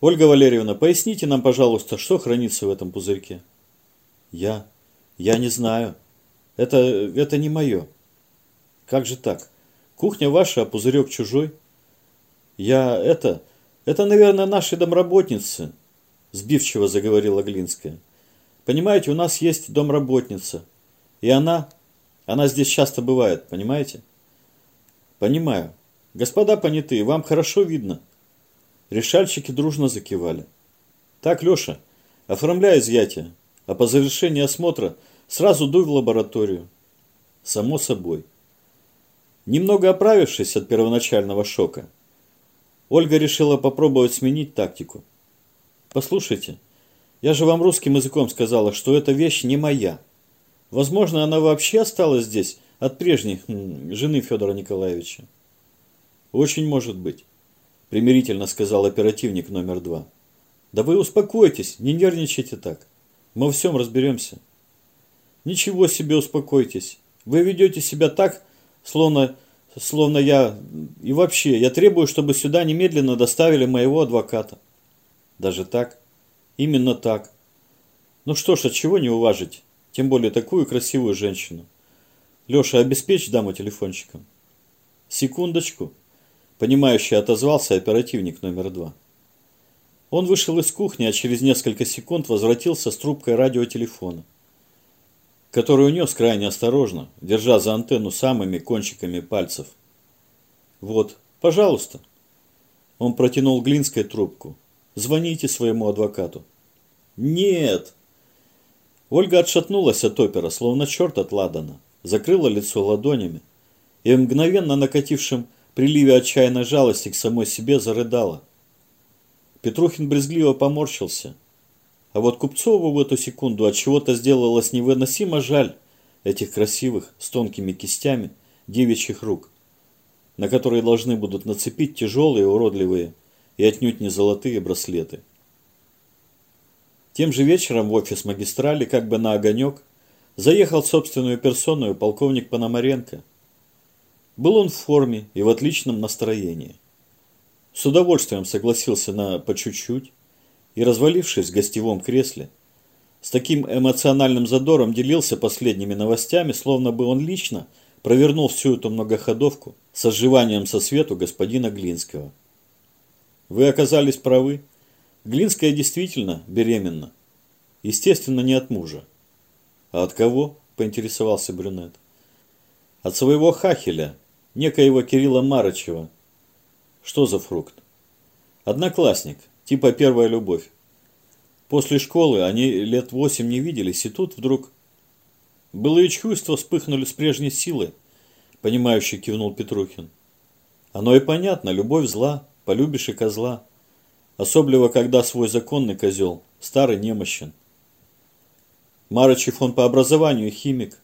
Ольга Валерьевна, поясните нам, пожалуйста, что хранится в этом пузырьке? Я? Я не знаю. Это, это не мое. Как же так? Кухня ваша, а пузырек чужой? Я это... Это, наверное, наши домработницы, сбивчиво заговорила Глинская. Понимаете, у нас есть домработница. И она... Она здесь часто бывает, понимаете? Понимаю. Господа понятые, вам хорошо видно. Решальщики дружно закивали. Так, Леша, оформляй изъятие, а по завершении осмотра сразу дуй в лабораторию. Само собой. Немного оправившись от первоначального шока, Ольга решила попробовать сменить тактику. Послушайте, я же вам русским языком сказала, что эта вещь не моя. Возможно, она вообще осталась здесь от прежней жены Федора Николаевича. Очень может быть примирительно сказал оперативник номер два. Да вы успокойтесь, не нервничайте так. Мы во всем разберемся. Ничего себе успокойтесь. Вы ведете себя так, словно, словно я... И вообще, я требую, чтобы сюда немедленно доставили моего адвоката. Даже так? Именно так. Ну что ж, от чего не уважить? Тем более такую красивую женщину. Леша, обеспечь даму телефончиком. Секундочку. Понимающе отозвался оперативник номер два. Он вышел из кухни, а через несколько секунд возвратился с трубкой радиотелефона, которую унес крайне осторожно, держа за антенну самыми кончиками пальцев. «Вот, пожалуйста». Он протянул Глинской трубку. «Звоните своему адвокату». «Нет!» Ольга отшатнулась от опера, словно черт от ладана, закрыла лицо ладонями и мгновенно накатившим приливе отчаянной жалости к самой себе зарыдала. Петрухин брезгливо поморщился. А вот Купцову в эту секунду от чего-то сделалось невыносимо жаль этих красивых, с тонкими кистями, девичьих рук, на которые должны будут нацепить тяжелые, уродливые и отнюдь не золотые браслеты. Тем же вечером в офис магистрали, как бы на огонек, заехал собственную персону полковник Пономаренко – был он в форме и в отличном настроении. С удовольствием согласился на по чуть-чуть и, развалившись в гостевом кресле, с таким эмоциональным задором делился последними новостями, словно бы он лично провернул всю эту многоходовку с оживанием со свету господина Глинского. Вы оказались правы. Глинская действительно беременна. Естественно, не от мужа. А от кого? Поинтересовался брюнет. От своего хахеля, некоего Кирилла Марычева. Что за фрукт? Одноклассник, типа первая любовь. После школы они лет восемь не виделись, и тут вдруг... Былые чувства вспыхнули с прежней силой, понимающе кивнул Петрухин. Оно и понятно, любовь зла, полюбишь и козла. Особливо, когда свой законный козел, старый немощен. Марычев он по образованию химик,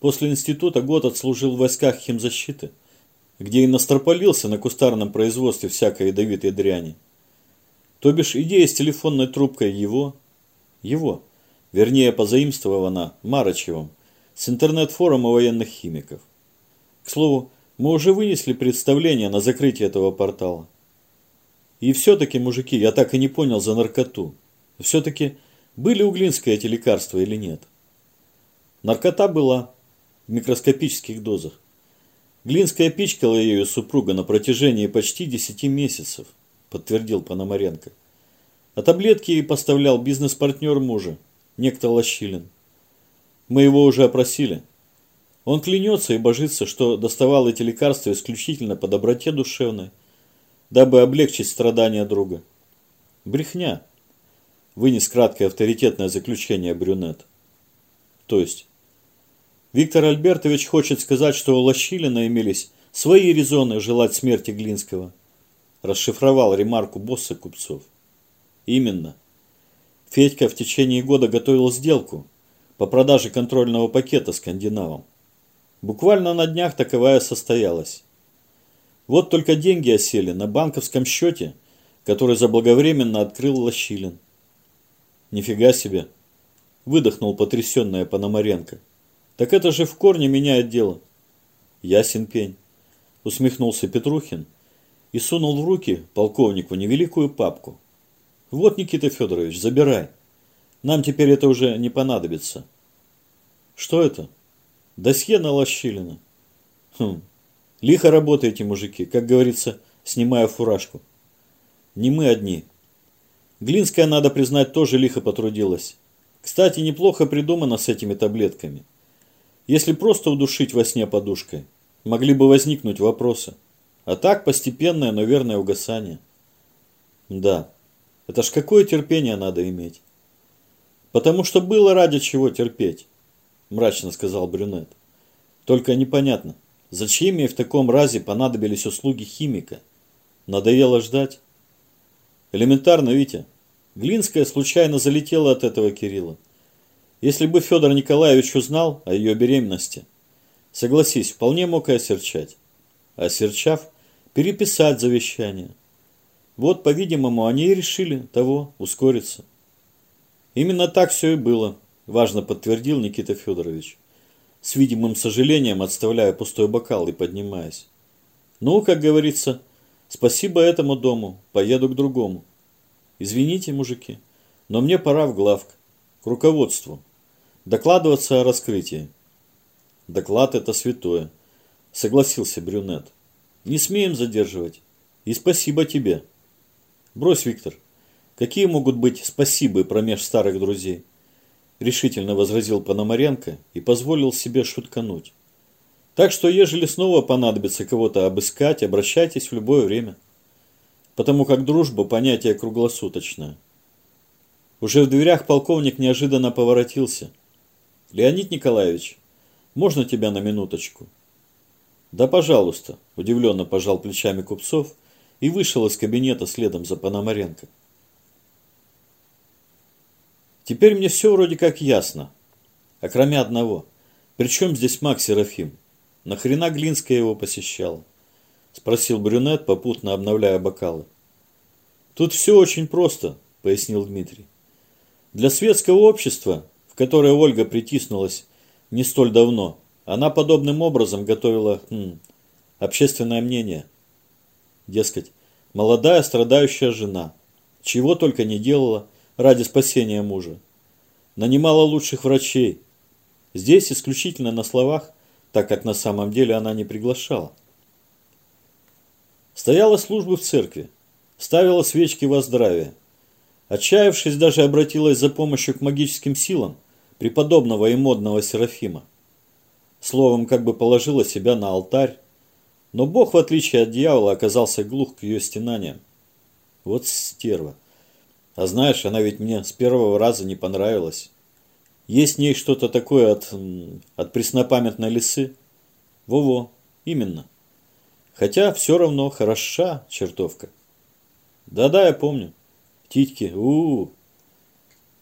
После института год отслужил в войсках химзащиты, где и настропалился на кустарном производстве всякой ядовитой дряни. То бишь идея с телефонной трубкой его, его, вернее позаимствована Марычевым, с интернет-форума военных химиков. К слову, мы уже вынесли представление на закрытие этого портала. И все-таки, мужики, я так и не понял за наркоту. Все-таки были у Глинской эти лекарства или нет? Наркота была, в микроскопических дозах. Глинская пичкала ее супруга на протяжении почти 10 месяцев, подтвердил Пономаренко. А таблетки ей поставлял бизнес-партнер мужа, некто Лощилин. Мы его уже опросили. Он клянется и божится, что доставал эти лекарства исключительно по доброте душевной, дабы облегчить страдания друга. Брехня. Вынес краткое авторитетное заключение брюнет. То есть, Виктор Альбертович хочет сказать, что у Лощилина имелись свои резоны желать смерти Глинского. Расшифровал ремарку босса купцов. Именно. Федька в течение года готовил сделку по продаже контрольного пакета скандинавам. Буквально на днях таковая состоялась. Вот только деньги осели на банковском счете, который заблаговременно открыл Лощилин. Нифига себе, выдохнул потрясенная Пономаренко. Так это же в корне меняет дело. Ясен пень. Усмехнулся Петрухин и сунул в руки полковнику невеликую папку. Вот, Никита Федорович, забирай. Нам теперь это уже не понадобится. Что это? Досье на Лощилина. Хм, лихо работаете, мужики, как говорится, снимая фуражку. Не мы одни. Глинская, надо признать, тоже лихо потрудилась. Кстати, неплохо придумано с этими таблетками. Если просто удушить во сне подушкой, могли бы возникнуть вопросы. А так постепенное, но верное угасание. Да, это ж какое терпение надо иметь. Потому что было ради чего терпеть, мрачно сказал брюнет. Только непонятно, зачем ей в таком разе понадобились услуги химика? Надоело ждать? Элементарно, Витя. Глинская случайно залетела от этого Кирилла. Если бы Федор Николаевич узнал о ее беременности, согласись, вполне мог и осерчать. Осерчав, переписать завещание. Вот, по-видимому, они и решили того ускориться. Именно так все и было, важно подтвердил Никита Федорович, с видимым сожалением отставляя пустой бокал и поднимаясь. Ну, как говорится, спасибо этому дому, поеду к другому. Извините, мужики, но мне пора в главк, к руководству. Докладываться о раскрытии. Доклад это святое, согласился брюнет. Не смеем задерживать. И спасибо тебе. Брось, Виктор. Какие могут быть спасибы промеж старых друзей? Решительно возразил Пономаренко и позволил себе шуткануть. Так что, ежели снова понадобится кого-то обыскать, обращайтесь в любое время. Потому как дружба – понятие круглосуточное. Уже в дверях полковник неожиданно поворотился. «Леонид Николаевич, можно тебя на минуточку?» «Да, пожалуйста», – удивленно пожал плечами Купцов и вышел из кабинета следом за Пономаренко. Теперь мне все вроде как ясно. А кроме одного. Причем здесь Макс Серафим? Нахрена Глинская его посещала? Спросил брюнет, попутно обновляя бокалы. Тут все очень просто, пояснил Дмитрий. Для светского общества, в которое Ольга притиснулась не столь давно, она подобным образом готовила хм, общественное мнение. Дескать, молодая страдающая жена, чего только не делала ради спасения мужа. Нанимала лучших врачей. Здесь исключительно на словах, так как на самом деле она не приглашала. Стояла служба в церкви, ставила свечки во здравие. Отчаявшись, даже обратилась за помощью к магическим силам преподобного и модного Серафима. Словом, как бы положила себя на алтарь. Но Бог, в отличие от дьявола, оказался глух к ее стенаниям. Вот стерва. А знаешь, она ведь мне с первого раза не понравилась. Есть в ней что-то такое от, от преснопамятной лисы. Во-во, именно. Хотя все равно хороша чертовка. Да-да, я помню. Титьки, у, -у, -у.